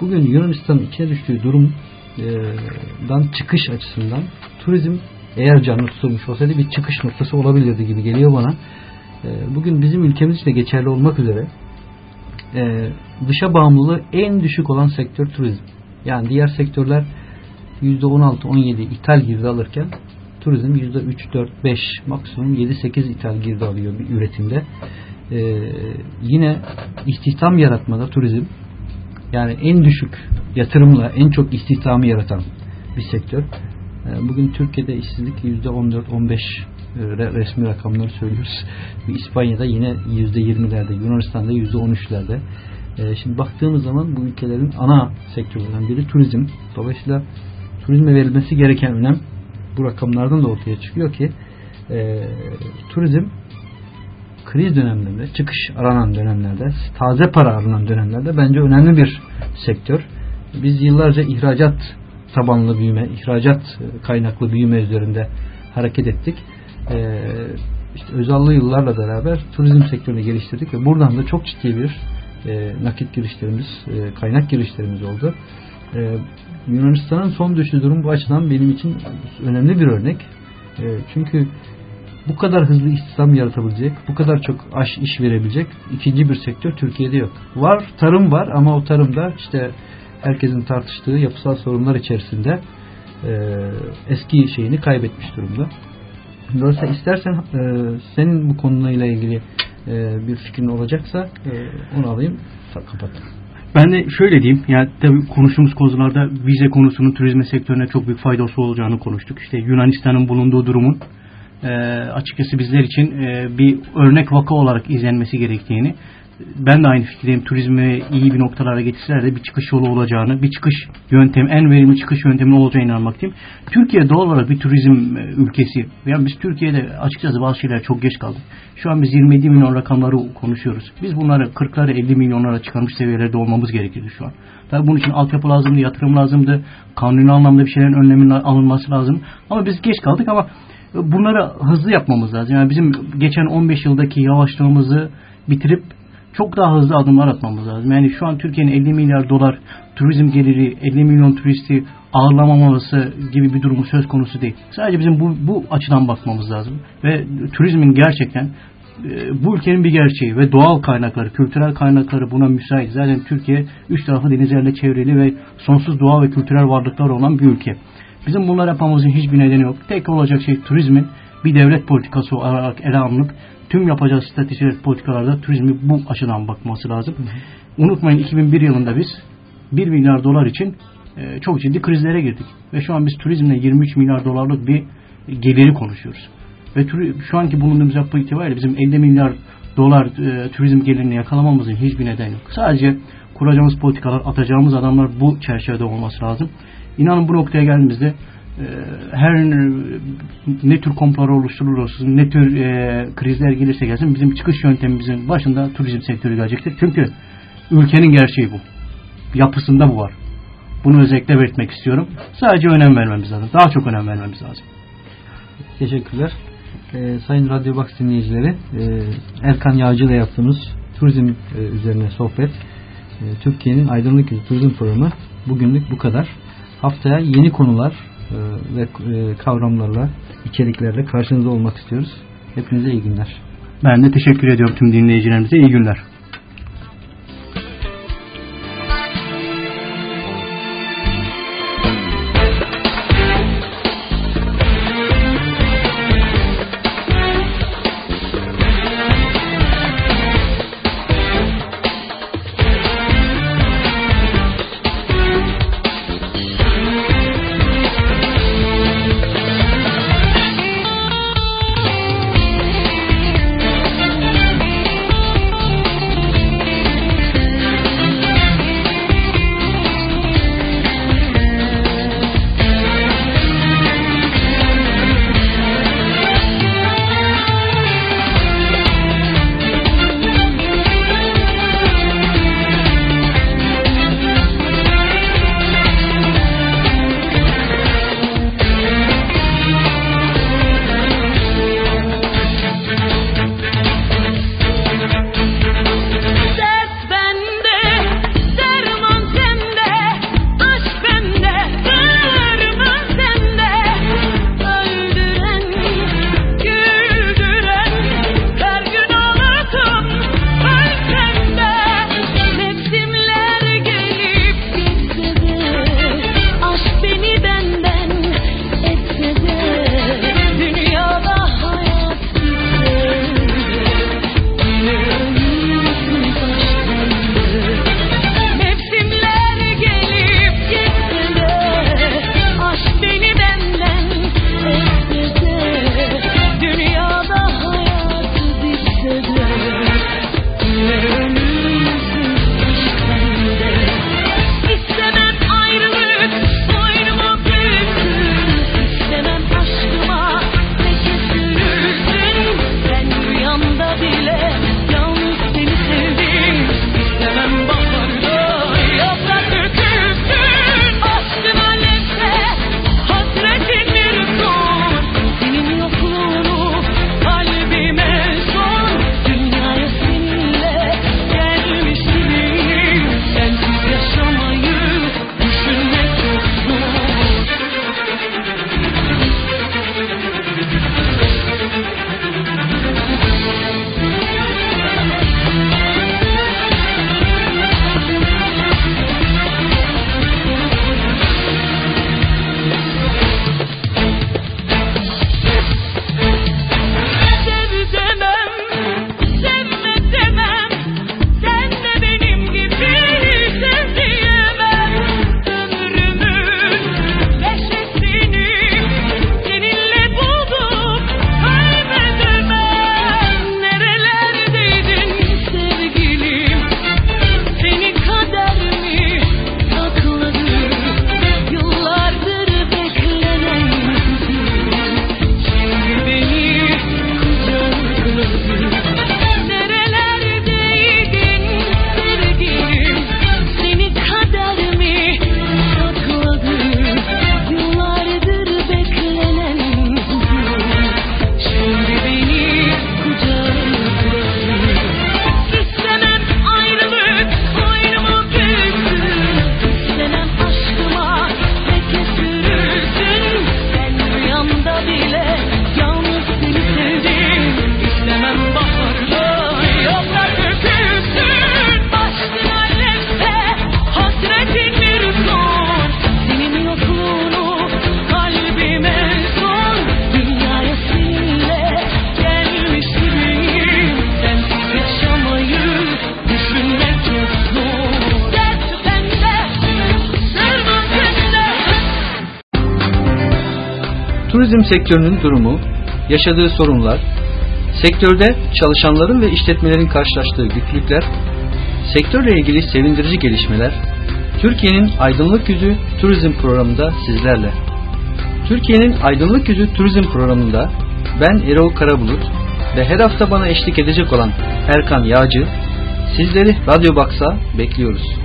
Bugün Yunanistan'ın içine düştüğü durumdan çıkış açısından turizm eğer canlı tutulmuş olsaydı bir çıkış noktası olabilirdi gibi geliyor bana. Ee, bugün bizim ülkemiz için de geçerli olmak üzere e, dışa bağımlılığı en düşük olan sektör turizm. Yani diğer sektörler %16-17 ithal girdi alırken turizm %3-4-5 maksimum 7-8 ithal girdi alıyor bir üretimde. Ee, yine istihdam yaratmada turizm yani en düşük yatırımla en çok istihdamı yaratan bir sektör. Ee, bugün Türkiye'de işsizlik %14-15 e, resmi rakamları söylüyoruz. İspanya'da yine %20'lerde, Yunanistan'da %13'lerde. Ee, şimdi baktığımız zaman bu ülkelerin ana sektörlerinden biri turizm. Dolayısıyla turizme verilmesi gereken önem bu rakamlardan da ortaya çıkıyor ki e, turizm kriz dönemlerinde, çıkış aranan dönemlerde, taze para aranan dönemlerde bence önemli bir sektör. Biz yıllarca ihracat tabanlı büyüme, ihracat kaynaklı büyüme üzerinde hareket ettik. Ee, işte Özallı yıllarla beraber turizm sektörünü geliştirdik ve buradan da çok ciddi bir e, nakit girişlerimiz, e, kaynak girişlerimiz oldu. E, Yunanistan'ın son düştüğü durum bu açıdan benim için önemli bir örnek. E, çünkü bu kadar hızlı istihdam yaratabilecek, bu kadar çok aş iş verebilecek ikinci bir sektör Türkiye'de yok. Var, tarım var ama o tarımda işte herkesin tartıştığı yapısal sorunlar içerisinde e, eski şeyini kaybetmiş durumda. Dolayısıyla istersen e, senin bu konuyla ilgili e, bir fikrin olacaksa e, onu alayım kapat. Ben de şöyle diyeyim. Yani tabii konuştuğumuz konularda vize konusunun turizm sektörüne çok büyük faydası olacağını konuştuk. İşte Yunanistan'ın bulunduğu durumun e, açıkçası bizler için e, bir örnek vaka olarak izlenmesi gerektiğini ben de aynı fikirdeyim. Turizmi iyi bir noktalara getirseler de bir çıkış yolu olacağını, bir çıkış yöntemi, en verimli çıkış yöntemi olacağını inanmaktayım. Türkiye doğal olarak bir turizm e, ülkesi. Yani biz Türkiye'de açıkçası bazı şeyler çok geç kaldık. Şu an biz 27 milyon rakamları konuşuyoruz. Biz bunları 40'lara 50 milyonlara çıkarmış seviyelerde olmamız gerekirdi şu an. Tabii bunun için altyapı lazımdı, yatırım lazımdı. Kanuni anlamda bir şeylerin önleminin alınması lazım. Ama biz geç kaldık ama bunları hızlı yapmamız lazım. Yani bizim geçen 15 yıldaki yavaşlığımızı bitirip çok daha hızlı adımlar atmamız lazım. Yani şu an Türkiye'nin 50 milyar dolar turizm geliri, 50 milyon turisti ağırlamaması gibi bir durumu söz konusu değil. Sadece bizim bu, bu açıdan bakmamız lazım. Ve turizmin gerçekten e, bu ülkenin bir gerçeği ve doğal kaynakları, kültürel kaynakları buna müsait. Zaten Türkiye üç tarafı denizlerle çevrili ve sonsuz doğa ve kültürel varlıklar olan bir ülke. Bizim bunlar yapmamızın hiçbir nedeni yok. Tek olacak şey turizmin bir devlet politikası olarak ele alınıp tüm yapacağı stratejiler politikalarda turizmi bu açıdan bakması lazım. Hı hı. Unutmayın 2001 yılında biz 1 milyar dolar için e, çok ciddi krizlere girdik. Ve şu an biz turizmle 23 milyar dolarlık bir geliri konuşuyoruz. Ve şu anki bulunduğumuz yapı itibariyle bizim 50 milyar dolar e, turizm gelirini yakalamamızın hiçbir nedeni yok. Sadece kuracağımız politikalar, atacağımız adamlar bu çerçevede olması lazım. İnanın bu noktaya geldiğimizde her ne tür komplar oluşturulur ne tür e, krizler gelirse gelsin bizim çıkış yöntemimizin başında turizm sektörü gelecektir. Çünkü ülkenin gerçeği bu. Yapısında bu var. Bunu özellikle belirtmek istiyorum. Sadece önem vermemiz lazım. Daha çok önem vermemiz lazım. Teşekkürler. Ee, Sayın Radyo Box dinleyicileri, e, Erkan Yağcı ile yaptığımız turizm e, üzerine sohbet, e, Türkiye'nin Aydınlık Turizm Programı bugünlük bu kadar. Haftaya yeni konular, ve e, kavramlarla, içeriklerle karşınızda olmak istiyoruz. Hepinize iyi günler. Ben de teşekkür ediyorum tüm dinleyicilerimize. İyi günler. Sektörünün durumu, yaşadığı sorunlar, sektörde çalışanların ve işletmelerin karşılaştığı güçlükler, sektörle ilgili sevindirici gelişmeler, Türkiye'nin Aydınlık Yüzü Turizm programında sizlerle. Türkiye'nin Aydınlık Yüzü Turizm programında ben Erol Karabulut ve her hafta bana eşlik edecek olan Erkan Yağcı sizleri Radyo Box'a bekliyoruz.